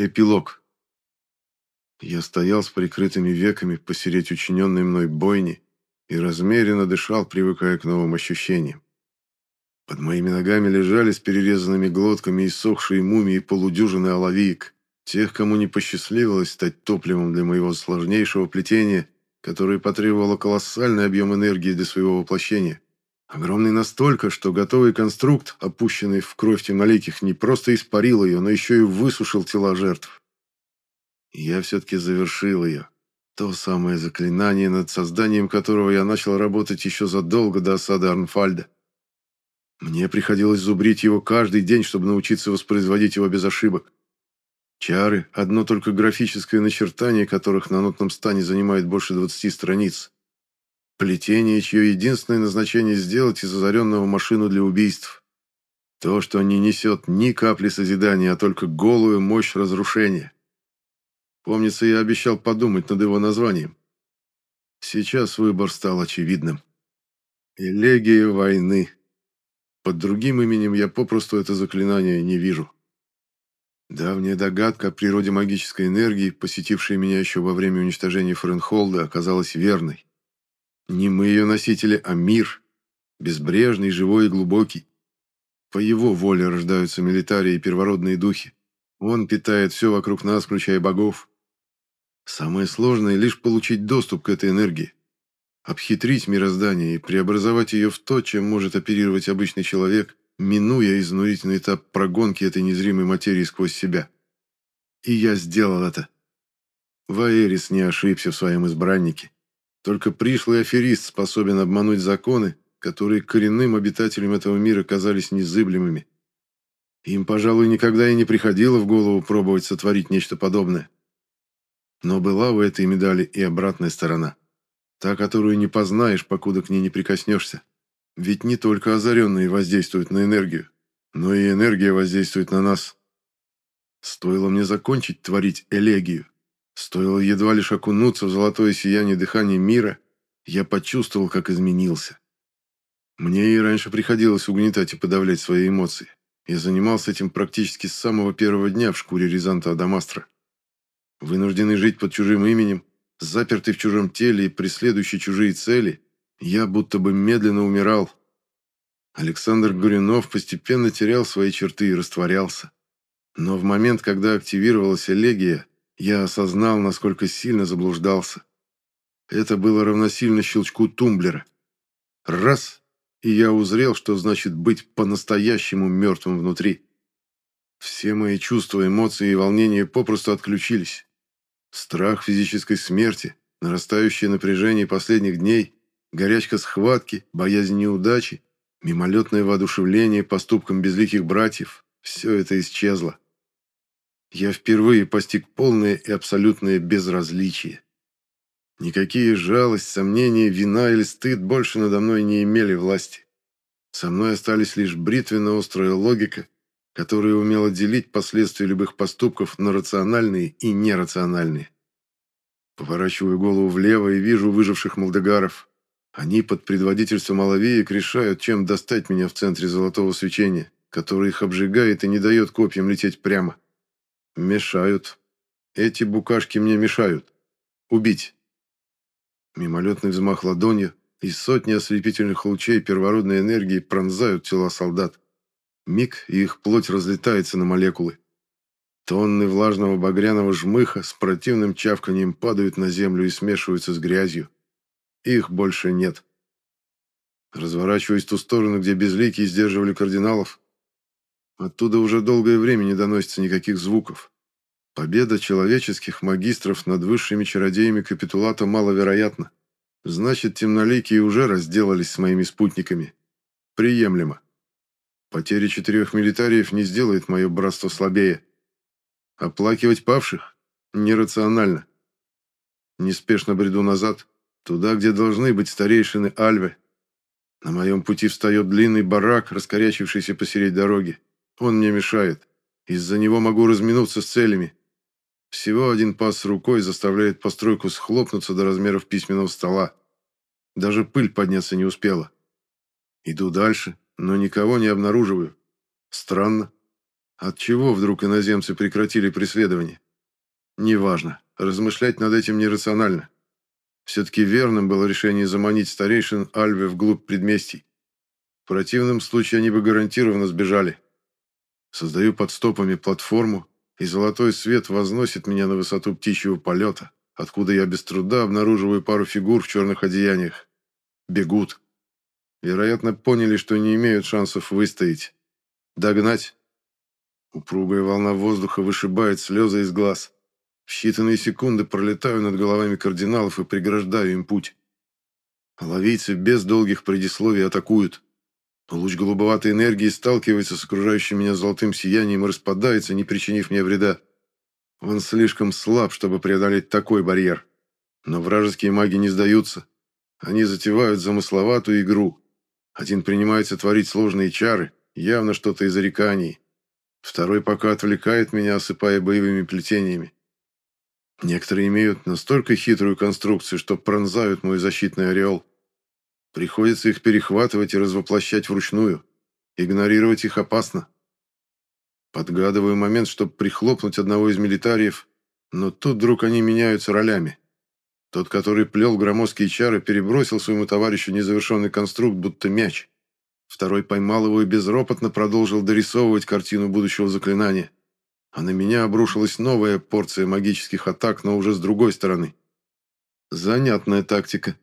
Эпилог. Я стоял с прикрытыми веками посереть учиненной мной бойни и размеренно дышал, привыкая к новым ощущениям. Под моими ногами лежали с перерезанными глотками иссохшие мумии полудюжины оловиек, тех, кому не посчастливилось стать топливом для моего сложнейшего плетения, которое потребовало колоссальный объем энергии для своего воплощения. Огромный настолько, что готовый конструкт, опущенный в кровь темноликих, не просто испарил ее, но еще и высушил тела жертв. я все-таки завершил ее. То самое заклинание, над созданием которого я начал работать еще задолго до осады Арнфальда. Мне приходилось зубрить его каждый день, чтобы научиться воспроизводить его без ошибок. Чары – одно только графическое начертание которых на нотном стане занимает больше 20 страниц. Плетение, чье единственное назначение сделать из озаренного машину для убийств. То, что не несет ни капли созидания, а только голую мощь разрушения. Помнится, я обещал подумать над его названием. Сейчас выбор стал очевидным. Элегия войны. Под другим именем я попросту это заклинание не вижу. Давняя догадка о природе магической энергии, посетившая меня еще во время уничтожения Френхолда, оказалась верной. Не мы ее носители, а мир. Безбрежный, живой и глубокий. По его воле рождаются милитарии и первородные духи. Он питает все вокруг нас, включая богов. Самое сложное — лишь получить доступ к этой энергии. Обхитрить мироздание и преобразовать ее в то, чем может оперировать обычный человек, минуя изнурительный этап прогонки этой незримой материи сквозь себя. И я сделал это. Ваэрис не ошибся в своем избраннике. Только пришлый аферист способен обмануть законы, которые коренным обитателям этого мира казались незыблемыми. Им, пожалуй, никогда и не приходило в голову пробовать сотворить нечто подобное. Но была у этой медали и обратная сторона. Та, которую не познаешь, покуда к ней не прикоснешься. Ведь не только озаренные воздействуют на энергию, но и энергия воздействует на нас. Стоило мне закончить творить элегию, Стоило едва лишь окунуться в золотое сияние дыхания мира, я почувствовал, как изменился. Мне и раньше приходилось угнетать и подавлять свои эмоции. Я занимался этим практически с самого первого дня в шкуре Рязанта Адамастра. Вынужденный жить под чужим именем, запертый в чужом теле и преследующий чужие цели, я будто бы медленно умирал. Александр Горюнов постепенно терял свои черты и растворялся. Но в момент, когда активировалась элегия, я осознал, насколько сильно заблуждался. Это было равносильно щелчку тумблера. Раз, и я узрел, что значит быть по-настоящему мертвым внутри. Все мои чувства, эмоции и волнения попросту отключились. Страх физической смерти, нарастающее напряжение последних дней, горячка схватки, боязнь неудачи, мимолетное воодушевление поступкам безликих братьев – все это исчезло я впервые постиг полное и абсолютное безразличие. Никакие жалость, сомнения, вина или стыд больше надо мной не имели власти. Со мной остались лишь бритвенно-острая логика, которая умела делить последствия любых поступков на рациональные и нерациональные. Поворачиваю голову влево и вижу выживших молдегаров. Они под предводительством Алавеек решают, чем достать меня в центре золотого свечения, которое их обжигает и не дает копьям лететь прямо. Мешают. Эти букашки мне мешают. Убить. Мимолетный взмах ладонью, и сотни ослепительных лучей первородной энергии пронзают тела солдат. Миг, и их плоть разлетается на молекулы. Тонны влажного багряного жмыха с противным чавканием падают на землю и смешиваются с грязью. Их больше нет. Разворачиваясь в ту сторону, где безликие сдерживали кардиналов, Оттуда уже долгое время не доносится никаких звуков. Победа человеческих магистров над высшими чародеями капитулата маловероятна. Значит, темноликие уже разделались с моими спутниками. Приемлемо. Потеря четырех милитариев не сделает мое братство слабее. Оплакивать павших? Нерационально. Неспешно бреду назад, туда, где должны быть старейшины Альвы. На моем пути встает длинный барак, раскорячившийся посередь дороги. Он мне мешает. Из-за него могу разминуться с целями. Всего один пас рукой заставляет постройку схлопнуться до размеров письменного стола. Даже пыль подняться не успела. Иду дальше, но никого не обнаруживаю. Странно. Отчего вдруг иноземцы прекратили преследование? Неважно. Размышлять над этим нерационально. Все-таки верным было решение заманить старейшин Альве вглубь предместий. В противном случае они бы гарантированно сбежали. Создаю под стопами платформу, и золотой свет возносит меня на высоту птичьего полета, откуда я без труда обнаруживаю пару фигур в черных одеяниях. Бегут. Вероятно, поняли, что не имеют шансов выстоять. Догнать. Упругая волна воздуха вышибает слезы из глаз. В считанные секунды пролетаю над головами кардиналов и преграждаю им путь. Ловийцы без долгих предисловий атакуют. Луч голубоватой энергии сталкивается с окружающим меня золотым сиянием и распадается, не причинив мне вреда. Он слишком слаб, чтобы преодолеть такой барьер. Но вражеские маги не сдаются. Они затевают замысловатую игру. Один принимается творить сложные чары, явно что-то из зареканий. Второй пока отвлекает меня, осыпая боевыми плетениями. Некоторые имеют настолько хитрую конструкцию, что пронзают мой защитный ореол. Приходится их перехватывать и развоплощать вручную. Игнорировать их опасно. Подгадываю момент, чтобы прихлопнуть одного из милитариев, но тут вдруг они меняются ролями. Тот, который плел громоздкие чары, перебросил своему товарищу незавершенный конструкт, будто мяч. Второй поймал его и безропотно продолжил дорисовывать картину будущего заклинания. А на меня обрушилась новая порция магических атак, но уже с другой стороны. Занятная тактика.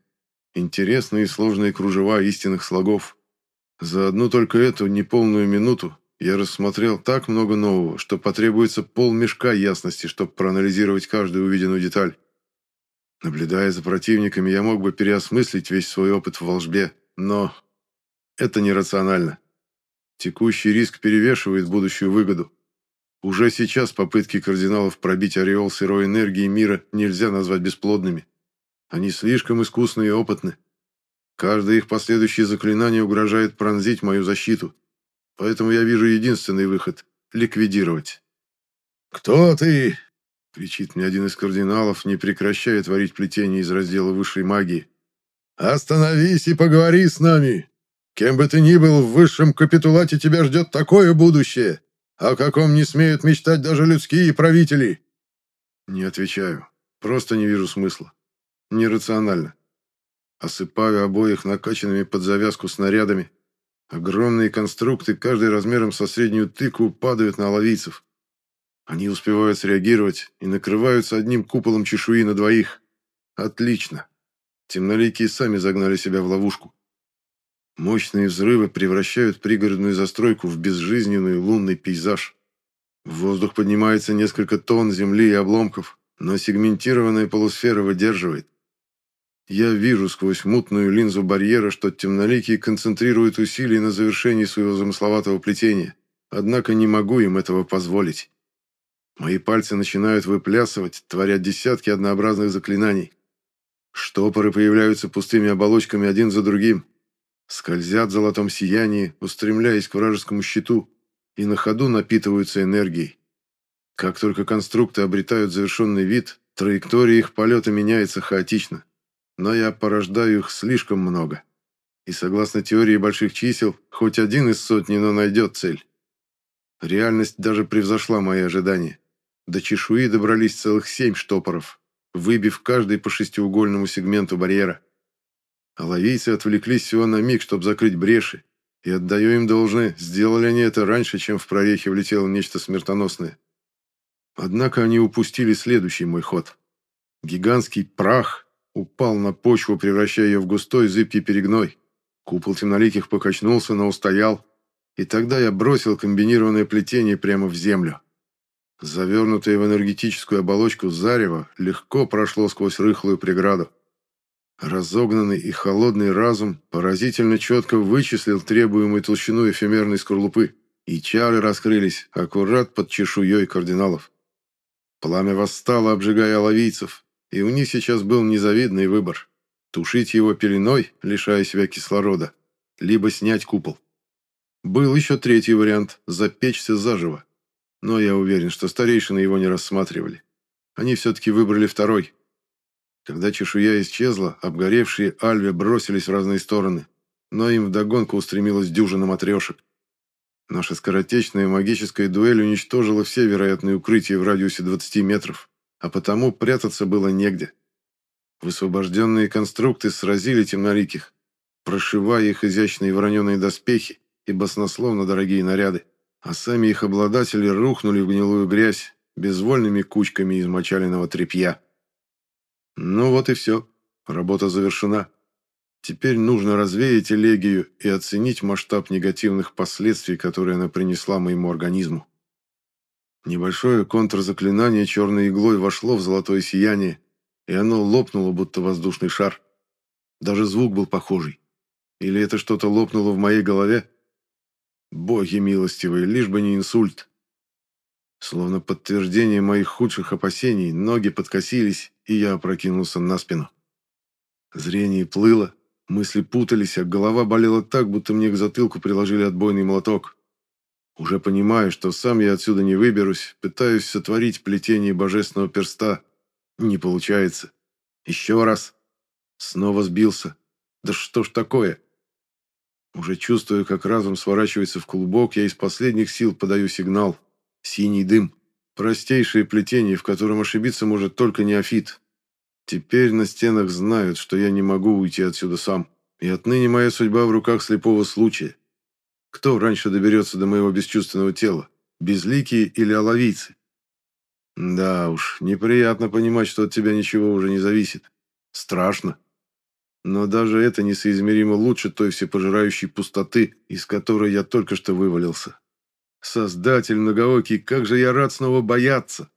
Интересные и сложные кружева истинных слогов. За одну только эту неполную минуту я рассмотрел так много нового, что потребуется полмешка ясности, чтобы проанализировать каждую увиденную деталь. Наблюдая за противниками, я мог бы переосмыслить весь свой опыт в волжбе, но это нерационально. Текущий риск перевешивает будущую выгоду. Уже сейчас попытки кардиналов пробить ореол сырой энергии мира нельзя назвать бесплодными. Они слишком искусны и опытны. Каждое их последующее заклинание угрожает пронзить мою защиту. Поэтому я вижу единственный выход — ликвидировать. «Кто ты?» — кричит мне один из кардиналов, не прекращая творить плетение из раздела высшей магии. «Остановись и поговори с нами. Кем бы ты ни был, в высшем капитулате тебя ждет такое будущее, о каком не смеют мечтать даже людские правители». Не отвечаю. Просто не вижу смысла. Нерационально. Осыпаю обоих накачанными под завязку снарядами. Огромные конструкты, каждый размером со среднюю тыкву, падают на ловийцев. Они успевают среагировать и накрываются одним куполом чешуи на двоих. Отлично. Темноликие сами загнали себя в ловушку. Мощные взрывы превращают пригородную застройку в безжизненный лунный пейзаж. В воздух поднимается несколько тонн земли и обломков, но сегментированная полусфера выдерживает. Я вижу сквозь мутную линзу барьера, что темноликие концентрируют усилия на завершении своего замысловатого плетения, однако не могу им этого позволить. Мои пальцы начинают выплясывать, творя десятки однообразных заклинаний. Штопоры появляются пустыми оболочками один за другим, скользят в золотом сиянии, устремляясь к вражескому щиту, и на ходу напитываются энергией. Как только конструкты обретают завершенный вид, траектория их полета меняется хаотично. Но я порождаю их слишком много. И согласно теории больших чисел, хоть один из сотни, но найдет цель. Реальность даже превзошла мои ожидания. До чешуи добрались целых семь штопоров, выбив каждый по шестиугольному сегменту барьера. А отвлеклись всего на миг, чтобы закрыть бреши, и отдаю им должное, сделали они это раньше, чем в прорехе влетело нечто смертоносное. Однако они упустили следующий мой ход. Гигантский прах упал на почву, превращая ее в густой зыбкий перегной. Купол темноликих покачнулся, но устоял, и тогда я бросил комбинированное плетение прямо в землю. Завернутое в энергетическую оболочку зарево легко прошло сквозь рыхлую преграду. Разогнанный и холодный разум поразительно четко вычислил требуемую толщину эфемерной скорлупы, и чары раскрылись аккурат под чешуей кардиналов. Пламя восстало, обжигая ловийцев, и у них сейчас был незавидный выбор – тушить его пеленой, лишая себя кислорода, либо снять купол. Был еще третий вариант – запечься заживо, но я уверен, что старейшины его не рассматривали. Они все-таки выбрали второй – когда чешуя исчезла, обгоревшие альве бросились в разные стороны, но им вдогонку устремилась дюжина матрешек. Наша скоротечная магическая дуэль уничтожила все вероятные укрытия в радиусе 20 метров, а потому прятаться было негде. Высвобожденные конструкты сразили темноликих, прошивая их изящные вороненые доспехи и баснословно дорогие наряды, а сами их обладатели рухнули в гнилую грязь безвольными кучками измочаленного тряпья. Ну вот и все. Работа завершена. Теперь нужно развеять элегию и оценить масштаб негативных последствий, которые она принесла моему организму. Небольшое контрзаклинание черной иглой вошло в золотое сияние, и оно лопнуло, будто воздушный шар. Даже звук был похожий. Или это что-то лопнуло в моей голове? Боги милостивые, лишь бы не инсульт. Словно подтверждение моих худших опасений, ноги подкосились, и я опрокинулся на спину. Зрение плыло, мысли путались, а голова болела так, будто мне к затылку приложили отбойный молоток. Уже понимаю, что сам я отсюда не выберусь, пытаюсь сотворить плетение божественного перста. Не получается. Еще раз. Снова сбился. Да что ж такое? Уже чувствую, как разум сворачивается в клубок, я из последних сил подаю сигнал. Синий дым. Простейшее плетение, в котором ошибиться может только неофит. Теперь на стенах знают, что я не могу уйти отсюда сам, и отныне моя судьба в руках слепого случая. Кто раньше доберется до моего бесчувственного тела? Безликие или оловийцы? Да уж, неприятно понимать, что от тебя ничего уже не зависит. Страшно. Но даже это несоизмеримо лучше той всепожирающей пустоты, из которой я только что вывалился. Создатель многоокий, как же я рад снова бояться!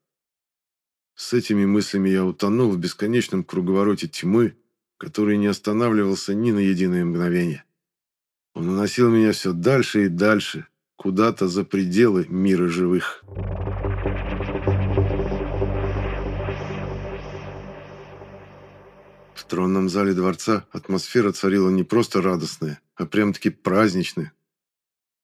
С этими мыслями я утонул в бесконечном круговороте тьмы, который не останавливался ни на единое мгновение. Он уносил меня все дальше и дальше, куда-то за пределы мира живых. В тронном зале дворца атмосфера царила не просто радостная, а прям-таки праздничная.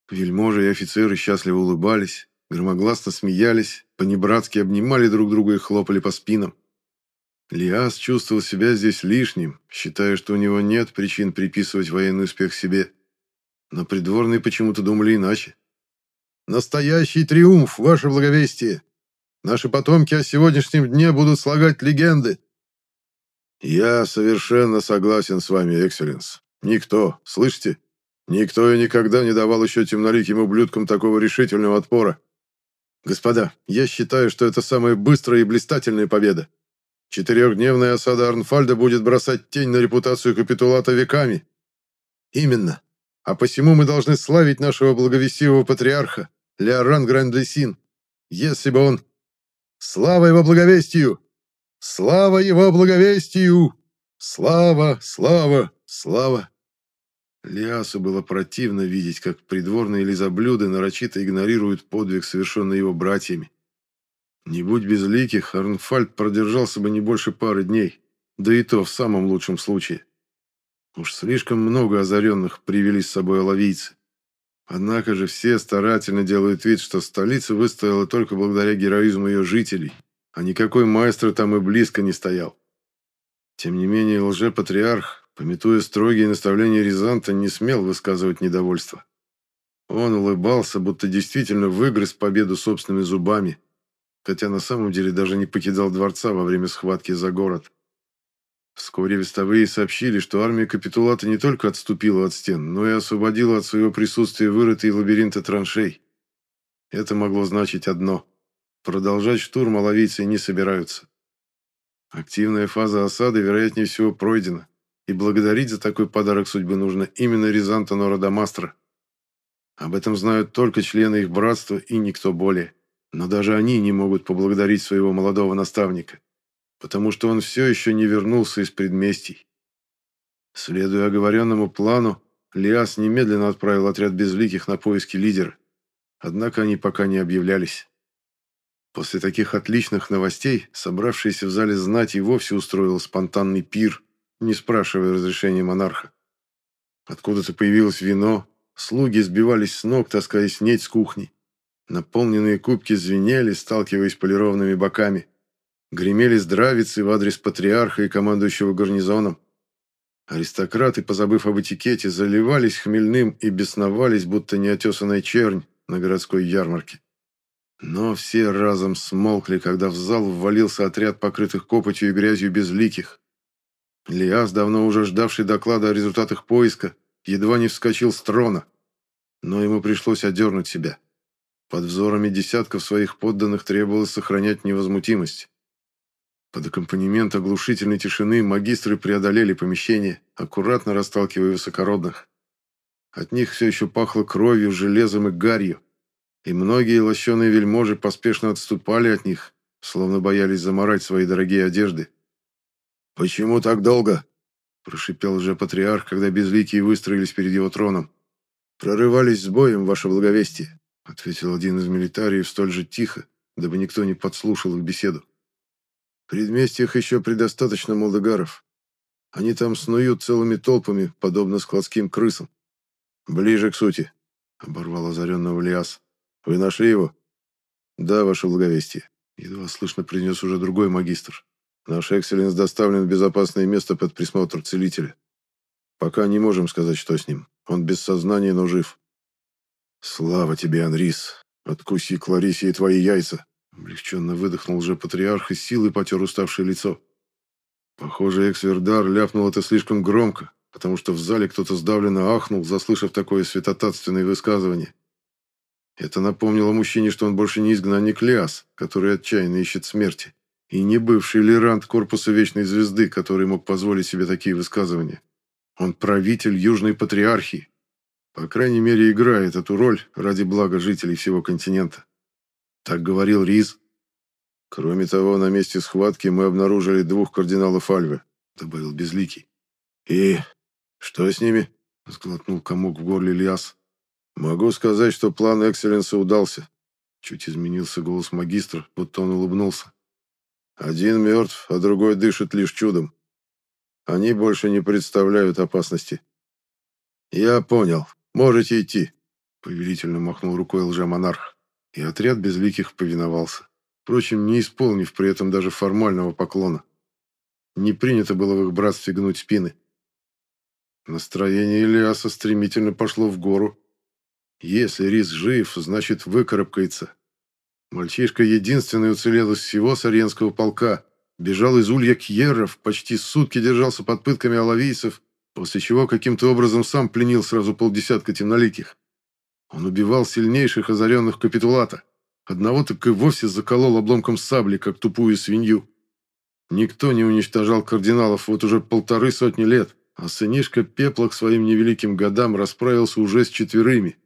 Вельможи и офицеры счастливо улыбались, громогласно смеялись, понебратски обнимали друг друга и хлопали по спинам. Лиас чувствовал себя здесь лишним, считая, что у него нет причин приписывать военный успех себе. Но придворные почему-то думали иначе. «Настоящий триумф, ваше благовестие! Наши потомки о сегодняшнем дне будут слагать легенды!» «Я совершенно согласен с вами, Экселленс. Никто, слышите? Никто и никогда не давал еще темноликим ублюдкам такого решительного отпора. Господа, я считаю, что это самая быстрая и блистательная победа. Четырехдневная осада Арнфальда будет бросать тень на репутацию капитулата веками. Именно. А посему мы должны славить нашего благовестивого патриарха, Леоран Грандлесин. Если бы он... Слава его благовестию! Слава его благовестию! Слава, слава, слава! Лиасу было противно видеть, как придворные лизоблюды нарочито игнорируют подвиг, совершенный его братьями. Не будь безликих, Арнфальд продержался бы не больше пары дней, да и то в самом лучшем случае. Уж слишком много озаренных привели с собой оловийцы. Однако же все старательно делают вид, что столица выстояла только благодаря героизму ее жителей, а никакой маэстро там и близко не стоял. Тем не менее, лже-патриарх Пометуя строгие наставления Рязанта, не смел высказывать недовольство. Он улыбался, будто действительно выгрыз победу собственными зубами, хотя на самом деле даже не покидал дворца во время схватки за город. Вскоре вестовые сообщили, что армия капитулата не только отступила от стен, но и освободила от своего присутствия вырытые лабиринты траншей. Это могло значить одно – продолжать штурм оловийцы не собираются. Активная фаза осады, вероятнее всего, пройдена и благодарить за такой подарок судьбы нужно именно Рязанта Нородомастра. Об этом знают только члены их братства и никто более. Но даже они не могут поблагодарить своего молодого наставника, потому что он все еще не вернулся из предместий. Следуя оговоренному плану, Лиас немедленно отправил отряд безликих на поиски лидера. Однако они пока не объявлялись. После таких отличных новостей собравшиеся в зале знать и вовсе устроил спонтанный пир, не спрашивая разрешения монарха. Откуда-то появилось вино, слуги сбивались с ног, таская снеть с кухни. Наполненные кубки звенели, сталкиваясь полированными боками. Гремели здравицы в адрес патриарха и командующего гарнизоном. Аристократы, позабыв об этикете, заливались хмельным и бесновались, будто неотесанная чернь, на городской ярмарке. Но все разом смолкли, когда в зал ввалился отряд покрытых копотью и грязью безликих. Лиас, давно уже ждавший доклада о результатах поиска, едва не вскочил с трона. Но ему пришлось одернуть себя. Под взорами десятков своих подданных требовалось сохранять невозмутимость. Под аккомпанемент оглушительной тишины магистры преодолели помещение, аккуратно расталкивая высокородных. От них все еще пахло кровью, железом и гарью и многие лощеные вельможи поспешно отступали от них, словно боялись заморать свои дорогие одежды. «Почему так долго?» – прошипел же патриарх, когда безликие выстроились перед его троном. «Прорывались с боем, ваше благовестие», – ответил один из милитариев столь же тихо, дабы никто не подслушал их беседу. «В предместьях еще предостаточно молдогаров. Они там снуют целыми толпами, подобно складским крысам. Ближе к сути», – оборвал озаренного Лиас. Вы нашли его? Да, ваше благовестие. Едва слышно принес уже другой магистр. Наш экселленс доставлен в безопасное место под присмотр целителя. Пока не можем сказать, что с ним. Он без сознания, но жив. Слава тебе, Анрис. Откуси Кларисе и твои яйца. Облегченно выдохнул уже патриарх и силой потер уставшее лицо. Похоже, экс-вердар ляпнул это слишком громко, потому что в зале кто-то сдавленно ахнул, заслышав такое святотатственное высказывание. Это напомнило мужчине, что он больше не изгнанник Лиас, который отчаянно ищет смерти, и не бывший лерант Корпуса Вечной Звезды, который мог позволить себе такие высказывания. Он правитель Южной Патриархии. По крайней мере, играет эту роль ради блага жителей всего континента. Так говорил Риз. Кроме того, на месте схватки мы обнаружили двух кардиналов Альвы, добавил Безликий. И что с ними? Сглотнул комок в горле Лиас. «Могу сказать, что план Экселленса удался». Чуть изменился голос магистра, будто он улыбнулся. «Один мертв, а другой дышит лишь чудом. Они больше не представляют опасности». «Я понял. Можете идти», — повелительно махнул рукой лжемонарх. И отряд безликих повиновался, впрочем, не исполнив при этом даже формального поклона. Не принято было в их братстве гнуть спины. Настроение Илиаса стремительно пошло в гору, если Рис жив, значит выкарабкается. Мальчишка единственный уцелел из всего Саренского полка. Бежал из улья Кьерров, почти сутки держался под пытками алавийцев, после чего каким-то образом сам пленил сразу полдесятка темноликих. Он убивал сильнейших озаренных капитулата. Одного так и вовсе заколол обломком сабли, как тупую свинью. Никто не уничтожал кардиналов вот уже полторы сотни лет, а сынишка Пепла к своим невеликим годам расправился уже с четверыми.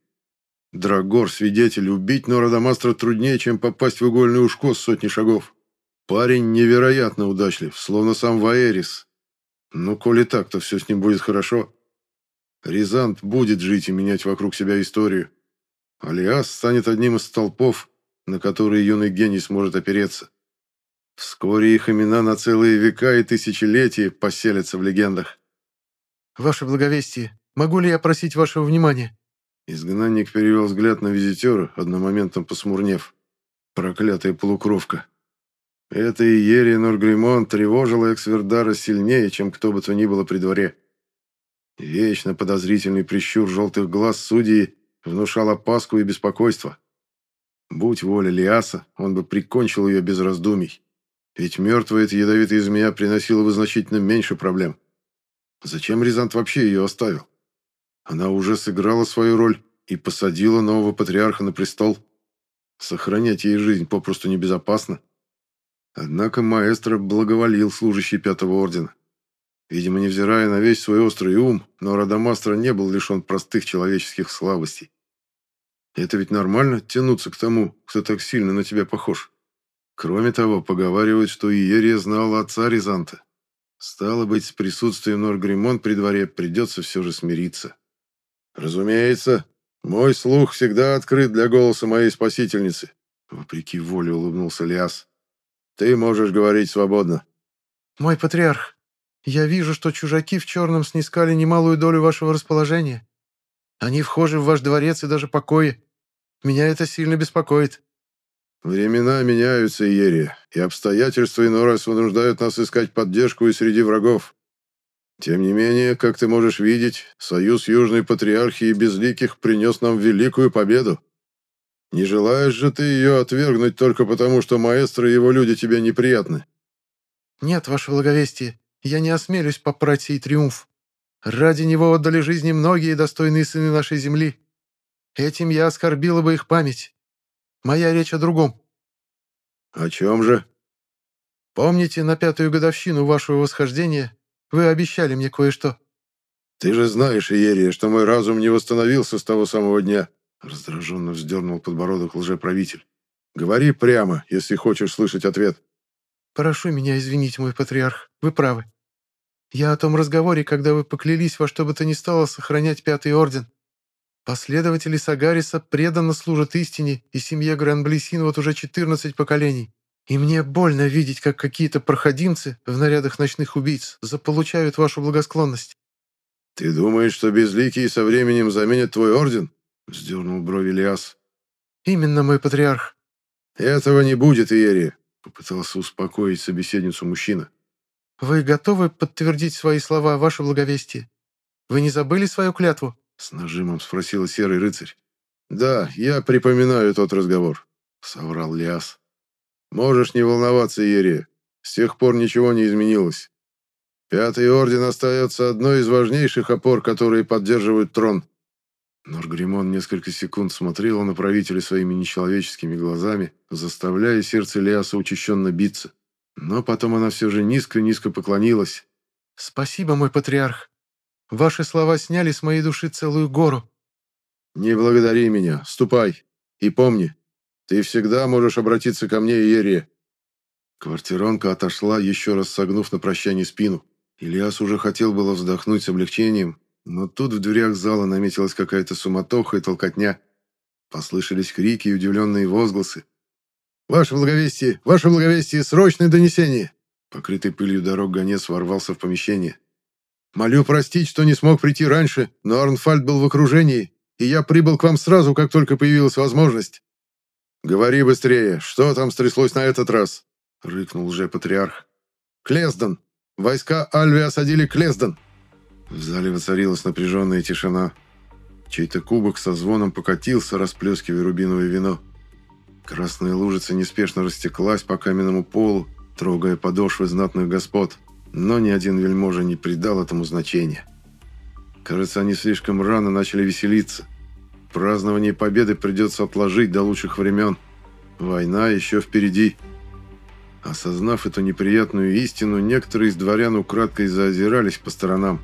Драгор, свидетель, убить Нородомастра труднее, чем попасть в игольное ушко с сотни шагов. Парень невероятно удачлив, словно сам Ваэрис. Ну, коли так, то все с ним будет хорошо. Рязант будет жить и менять вокруг себя историю. Алиас станет одним из столпов, на которые юный гений сможет опереться. Вскоре их имена на целые века и тысячелетия поселятся в легендах. «Ваше благовестие, могу ли я просить вашего внимания?» Изгнанник перевел взгляд на визитера, одномоментом посмурнев. Проклятая полукровка. Это и Ерия Норгримон тревожила Эксвердара сильнее, чем кто бы то ни было при дворе. Вечно подозрительный прищур желтых глаз судьи внушал опаску и беспокойство. Будь воля Лиаса, он бы прикончил ее без раздумий. Ведь мертвая эта ядовитая змея приносила бы значительно меньше проблем. Зачем Рязант вообще ее оставил? Она уже сыграла свою роль и посадила нового патриарха на престол. Сохранять ей жизнь попросту небезопасно. Однако маэстро благоволил служащий Пятого Ордена. Видимо, невзирая на весь свой острый ум, но Радамастро не был лишен простых человеческих слабостей. Это ведь нормально тянуться к тому, кто так сильно на тебя похож. Кроме того, поговаривают, что Иерия знала отца Рязанта. Стало быть, с присутствием Норгримон при дворе придется все же смириться. «Разумеется, мой слух всегда открыт для голоса моей спасительницы», вопреки воле улыбнулся Лиас. «Ты можешь говорить свободно». «Мой патриарх, я вижу, что чужаки в черном снискали немалую долю вашего расположения. Они вхожи в ваш дворец и даже покои. Меня это сильно беспокоит». «Времена меняются, Иерия, и обстоятельства иной раз вынуждают нас искать поддержку и среди врагов. Тем не менее, как ты можешь видеть, союз Южной Патриархии Безликих принес нам великую победу. Не желаешь же ты ее отвергнуть только потому, что маэстро и его люди тебе неприятны?» «Нет, ваше благовестие, я не осмелюсь попрать сей триумф. Ради него отдали жизни многие достойные сыны нашей земли. Этим я оскорбила бы их память. Моя речь о другом». «О чем же?» «Помните, на пятую годовщину вашего восхождения вы обещали мне кое-что?» «Ты же знаешь, Иерия, что мой разум не восстановился с того самого дня», раздраженно вздернул подбородок лжеправитель. «Говори прямо, если хочешь слышать ответ». «Прошу меня извинить, мой патриарх, вы правы. Я о том разговоре, когда вы поклялись во что бы то ни стало сохранять Пятый Орден. Последователи Сагариса преданно служат истине и семье Гран-Блесин вот уже 14 поколений. И мне больно видеть, как какие-то проходимцы в нарядах ночных убийц заполучают вашу благосклонность. «Ты думаешь, что безликие со временем заменят твой орден?» — вздернул брови Лиас. «Именно, мой патриарх». «Этого не будет, Иерия», — попытался успокоить собеседницу мужчина. «Вы готовы подтвердить свои слова, ваше благовестие? Вы не забыли свою клятву?» — с нажимом спросил серый рыцарь. «Да, я припоминаю тот разговор», — соврал Лиас. «Можешь не волноваться, Иерия. С тех пор ничего не изменилось. Пятый орден остается одной из важнейших опор, которые поддерживают трон. Норгримон несколько секунд смотрела на правителя своими нечеловеческими глазами, заставляя сердце Леаса учащенно биться. Но потом она все же низко-низко поклонилась. «Спасибо, мой патриарх. Ваши слова сняли с моей души целую гору». «Не благодари меня. Ступай. И помни, ты всегда можешь обратиться ко мне, Иерия». Квартиронка отошла, еще раз согнув на прощание спину. Ильяс уже хотел было вздохнуть с облегчением, но тут в дверях зала наметилась какая-то суматоха и толкотня. Послышались крики и удивленные возгласы. «Ваше благовестие! Ваше благовестие! Срочное донесение!» Покрытый пылью дорог гонец ворвался в помещение. «Молю простить, что не смог прийти раньше, но Арнфальд был в окружении, и я прибыл к вам сразу, как только появилась возможность». «Говори быстрее, что там стряслось на этот раз?» — рыкнул уже патриарх. «Клездон! Войска Альви осадили Клезден!» В зале воцарилась напряженная тишина. Чей-то кубок со звоном покатился, расплескивая рубиновое вино. Красная лужица неспешно растеклась по каменному полу, трогая подошвы знатных господ, но ни один вельможа не придал этому значения. Кажется, они слишком рано начали веселиться. Празднование победы придется отложить до лучших времен. Война еще впереди. Осознав эту неприятную истину, некоторые из дворян украдкой заозирались по сторонам.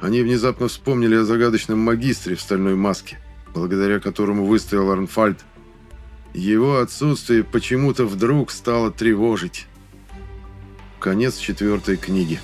Они внезапно вспомнили о загадочном магистре в стальной маске, благодаря которому выстоял Арнфальд. Его отсутствие почему-то вдруг стало тревожить. Конец четвертой книги.